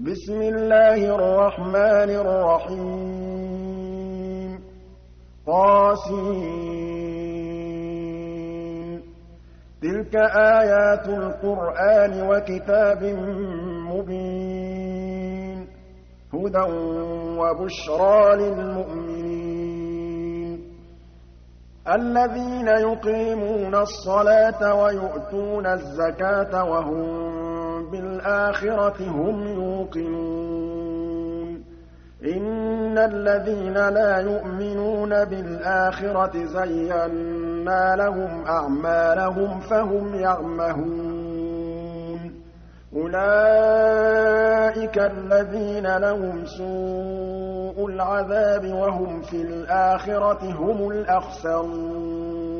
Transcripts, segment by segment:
بسم الله الرحمن الرحيم. طاسين. تلك آيات القرآن وكتاب مبين. هدى وبشرى للمؤمنين. الذين يقيمون الصلاة ويؤتون الزكاة وهم بِالْآخِرَةِ هُمْ يُوقِنُونَ. إِنَّ الَّذِينَ لَا يُؤْمِنُونَ بِالْآخِرَةِ زَيَّنَّا لَهُمْ أَعْمَالَهُمْ فَهُمْ يَعْمَهُونَ. أُولَٰئِكَ الَّذِينَ لَهُمْ سُوءُ الْعَذَابِ وَهُمْ فِي الْآخِرَةِ هُمُ الْأَخْسَرُونَ.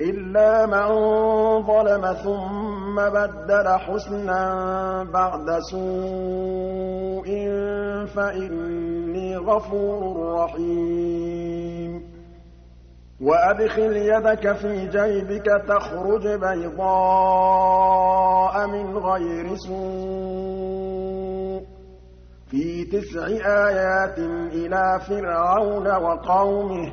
إِلَّا مَن ظَلَمَ ثُمَّ بَدَّلَ حُسْنًا بَعْدَ سُوءٍ فَإِنِّي غَفُورٌ رَّحِيمٌ. وَأَدْخِلْ يَدَكَ فِي جَيْبِكَ تَخْرُجْ بَيْضَاءَ مِنْ غَيْرِ سُوءٍ. فِي تِسْعِ آيَاتٍ إِلَىٰ فِرْعَوْنَ وَقَوْمِهِ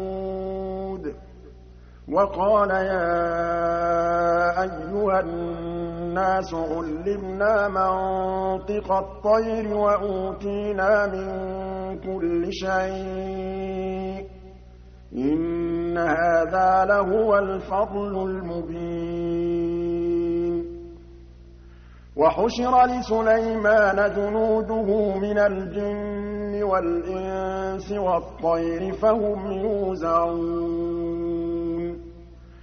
وَقَالَ يَا أَيُّهَا النَّاسُ عُلِّمْنَا مَنطِقَ الطَّيْرِ وَأُوتِينَا مِن كُلِّ شَيْءٍ ۖ إِنَّ هَٰذَا لَهُوَ الْفَضْلُ الْمُبِينُ. وَحُشِرَ لِسُلَيْمَانَ جُنُودُهُ مِنَ الْجِنِّ وَالْإِنسِ وَالطَّيْرِ فَهُمْ يُوزَعُونَ.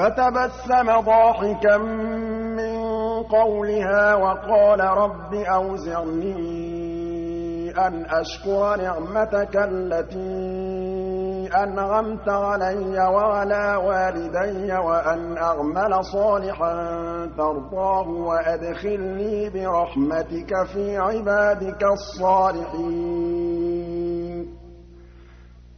فَتَبَسَّمَ ضَاحِكًا مِّن قَوْلِهَا وَقَالَ رَبِّ أَوْزِعْنِي أَنْ أَشْكُرَ نِعْمَتَكَ الَّتِي أَنْعَمْتَ عَلَيَّ وَعَلَىٰ وَالِدَيَّ وَأَنْ أَعْمَلَ صَالِحًا تَرْضَاهُ وَأَدْخِلْنِي بِرَحْمَتِكَ فِي عِبَادِكَ الصَّالِحِينَ.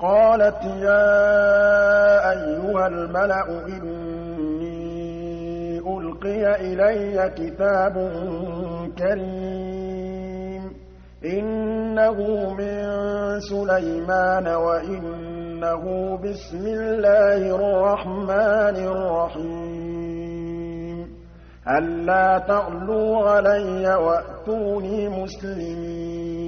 قَالَتْ يَا أَيُّهَا الْمَلَأُ إِنِّي أُلْقِيَ إِلَيَّ كِتَابٌ كَرِيمٌ إِنَّهُ مِن سُلَيْمَانَ وَإِنَّهُ بِسْمِ اللَّهِ الرَّحْمَٰنِ الرَّحِيمِ. أَلَّا تَعْلُوا عَلَيَّ وَأْتُونِي مُسْلِمِينَ.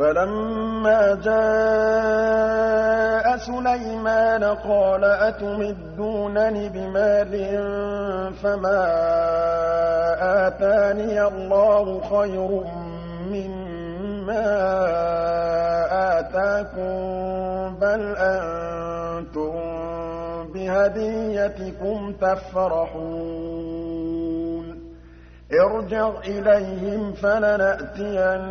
فَلَمَّا جَاءَ سُلَيْمَانَ قَالَ أَتُمِدُّونَنِ بِمَالٍ فَمَا آتَانِيَ اللَّهُ خَيْرٌ مِّمَّا آتَاكُم بَلْ أَنتُم بِهَدِيَّتِكُمْ تَفْرَحُونَ ارْجِعْ إِلَيْهِمْ فَلَنَأْتِيَنَّهُم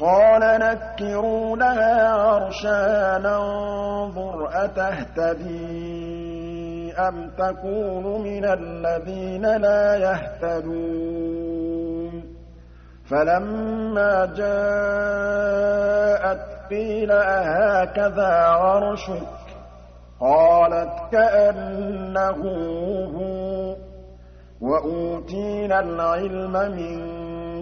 قَالَ نَكِّرُوا لَهَا عَرْشَهَا نَنظُرْ أَتَهْتَدِي؟ أَمْ تَكُونُ مِنَ الَّذِينَ لَا يَهْتَدُونَ؟ فَلَمَّا جَاءَتْ قِيلَ أَهَٰكَذَا عَرْشُكِ ۖ؟ قَالَتْ كَأَنَّهُ هُوَ ۚ وَأُوتِينَا الْعِلْمَ مِن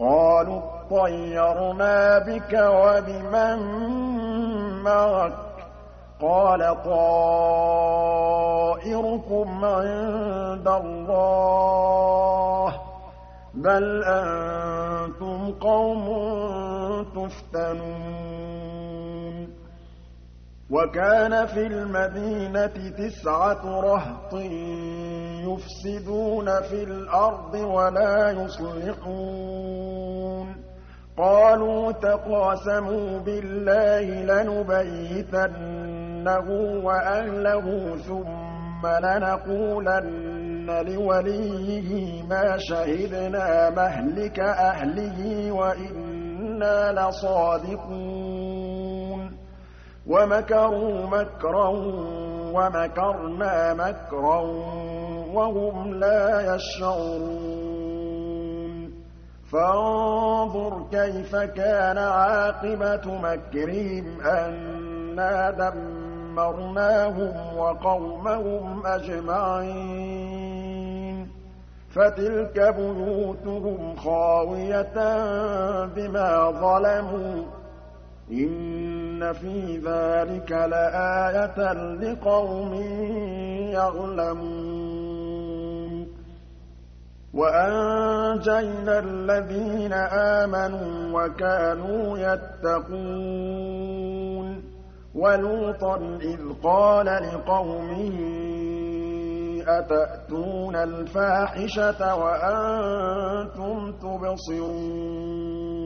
قَالُوا اطَّيَّرْنَا بِكَ وَبِمَن مَّعَكَ ۚ. قَالَ طَائِرُكُمْ عِندَ اللَّهِ ۖ. بَلْ أَنتُمْ قَوْمٌ تُفْتَنُونَ. وَكَانَ فِي الْمَدِينَةِ تِسْعَةُ رَهْطٍ يُفْسِدُونَ فِي الْأَرْضِ وَلَا يُصْلِحُونَ. قَالُوا تَقَاسَمُوا بِاللَّهِ لَنُبَيِّتَنَّهُ وَأَهْلَهُ ثُمَّ لَنَقُولَنَّ لِوَلِيِّهِ مَا شَهِدْنَا مَهْلِكَ أَهْلِهِ وَإِنَّا لَصَادِقُونَ. وَمَكَرُوا مَكْرًا وَمَكَرْنَا مَكْرًا وَهُمْ لَا يَشْعُرُونَ. فَانظُرْ كَيْفَ كَانَ عَاقِبَةُ مَكْرِهِمْ أَنَّا دَمَّرْنَاهُمْ وَقَوْمَهُمْ أَجْمَعِينَ. فَتِلْكَ بُيُوتُهُمْ خَاوِيَةً بِمَا ظَلَمُوا. إِنَّ فِي ذَٰلِكَ لَآيَةً لِّقَوْمٍ يَعْلَمُونَ وَأَنجَيْنَا الَّذِينَ آمَنُوا وَكَانُوا يَتَّقُونَ وَلُوطًا إِذْ قَالَ لِقَوْمِهِ أَتَأْتُونَ الْفَاحِشَةَ وَأَنتُمْ تُبْصِرُونَ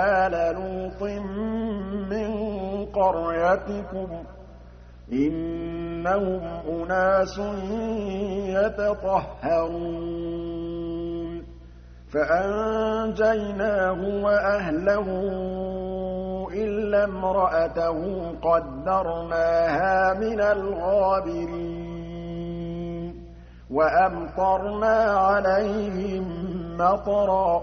آلَ لُوطٍ مِّن قَرْيَتِكُمْ ۖ إِنَّهُمْ أُنَاسٌ يَتَطَهَّرُونَ فَأَنجَيْنَاهُ وَأَهْلَهُ إِلَّا امْرَأَتَهُ قَدَّرْنَاهَا مِنَ الْغَابِرِينَ وَأَمْطَرْنَا عَلَيْهِم مَّطَرًا ۖ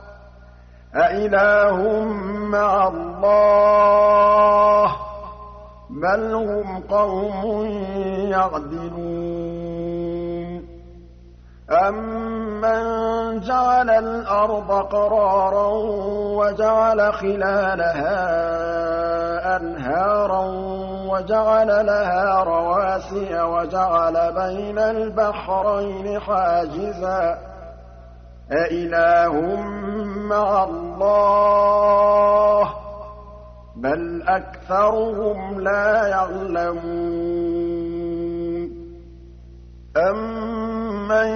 أَإِلَٰهٌ مَّعَ اللَّهِ ۚ بَلْ هُمْ قَوْمٌ يَعْدِلُونَ أَمَّن جَعَلَ الْأَرْضَ قَرَارًا وَجَعَلَ خِلَالَهَا أَنْهَارًا وَجَعَلَ لَهَا رَوَاسِيَ وَجَعَلَ بَيْنَ الْبَحْرَيْنِ حَاجِزًا أَإِلَٰهٌ مَّعَ اللَّهِ ۚ بَلْ أَكْثَرُهُمْ لَا يَعْلَمُونَ أَمَّن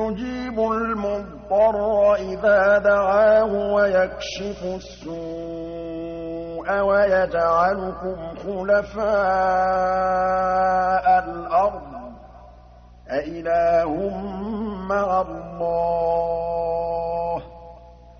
يُجِيبُ الْمُضْطَرَّ إِذَا دَعَاهُ وَيَكْشِفُ السُّوءَ وَيَجْعَلُكُمْ خُلَفَاءَ الْأَرْضِ أَإِلَٰهٌ مَّعَ اللَّهِ ۚ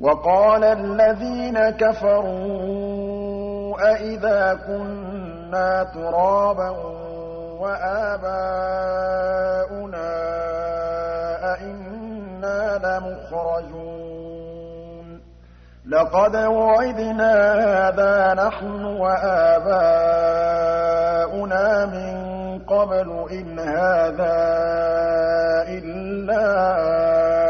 وَقَالَ الَّذِينَ كَفَرُوا أَإِذَا كُنَّا تُرَابًا وَآبَاؤُنَا أَئِنَّا لَمُخْرَجُونَ لَقَدْ وُعِدْنَا هَٰذَا نَحْنُ وَآبَاؤُنَا مِن قَبْلُ إِنْ هَٰذَا إِلَّا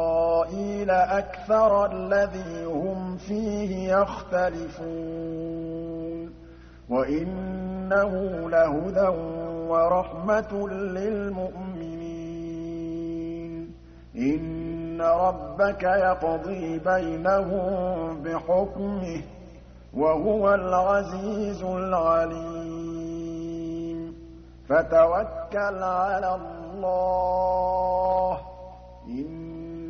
أَكْثَرَ الَّذِي هُمْ فِيهِ يَخْتَلِفُونَ. وَإِنَّهُ لَهُدًى وَرَحْمَةٌ لِّلْمُؤْمِنِينَ. إِنَّ رَبَّكَ يَقْضِي بَيْنَهُم بِحُكْمِهِ ۚ وَهُوَ الْعَزِيزُ الْعَلِيمُ. فَتَوَكَّلْ عَلَى اللَّهِ ۖ.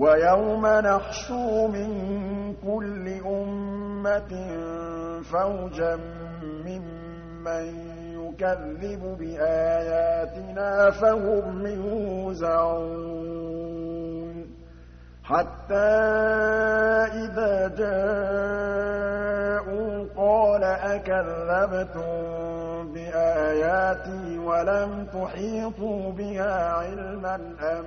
وَيَوْمَ نَحْشُرُ مِن كُلِّ أُمَّةٍ فَوْجًا مِّمَّن يُكَذِّبُ بِآيَاتِنَا فَهُمْ يُوزَعُونَ. حَتَّىٰ إِذَا جَاءُوا قَالَ أَكَذَّبْتُم بِآيَاتِي وَلَمْ تُحِيطُوا بِهَا عِلْمًا أَم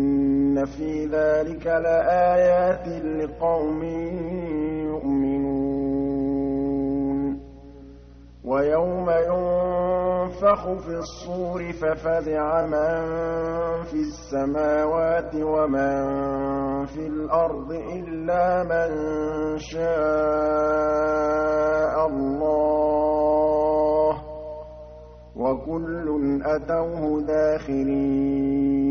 فِي ذَٰلِكَ لَآيَاتٍ لِّقَوْمٍ يُؤْمِنُونَ وَيَوْمَ يُنفَخُ فِي الصُّورِ فَفَزِعَ مَن فِي السَّمَاوَاتِ وَمَن فِي الْأَرْضِ إِلَّا مَن شَاءَ اللَّهُ ۚ وَكُلٌّ أَتَوْهُ دَاخِرِينَ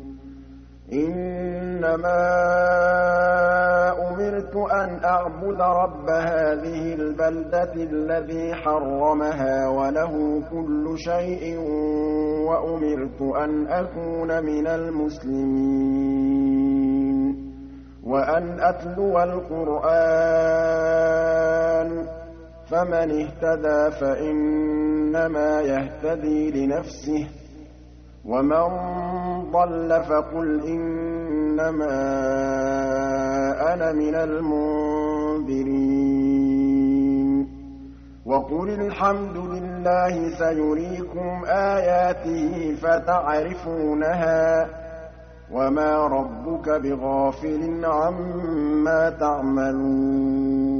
إِنَّمَا أُمِرْتُ أَنْ أَعْبُدَ رَبَّ هَٰذِهِ الْبَلْدَةِ الَّذِي حَرَّمَهَا وَلَهُ كُلُّ شَيْءٍ وَأُمِرْتُ أَنْ أَكُونَ مِنَ الْمُسْلِمِينَ وَأَنْ أَتْلُوَ الْقُرْآنَ ۖ فَمَنِ اهْتَدَىٰ فَإِنَّمَا يَهْتَدِي لِنَفْسِهِ ۖ. وَمَن ضَلَّ فَقُلْ إِنَّمَا أَنَا مِنَ الْمُنذِرِينَ وَقُلِ الْحَمْدُ لِلَّهِ سَيُرِيكُمْ آيَاتِهِ فَتَعْرِفُونَهَا ۚ وَمَا رَبُّكَ بِغَافِلٍ عَمَّا تَعْمَلُونَ